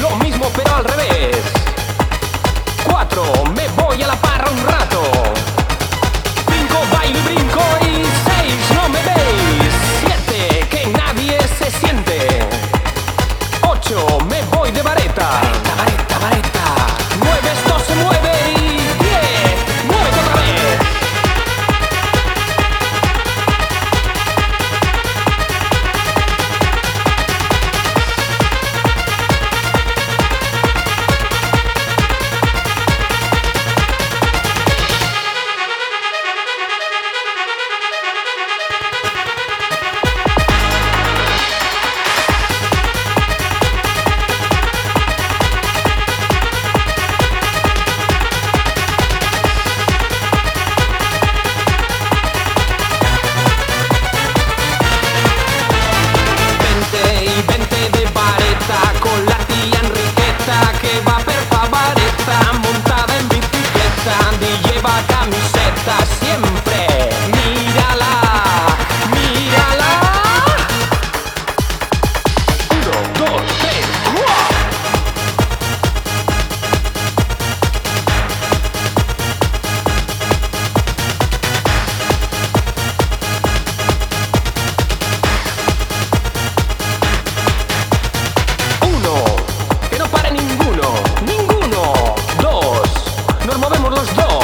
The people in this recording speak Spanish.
Lo mismo pero al revés. 4 нужду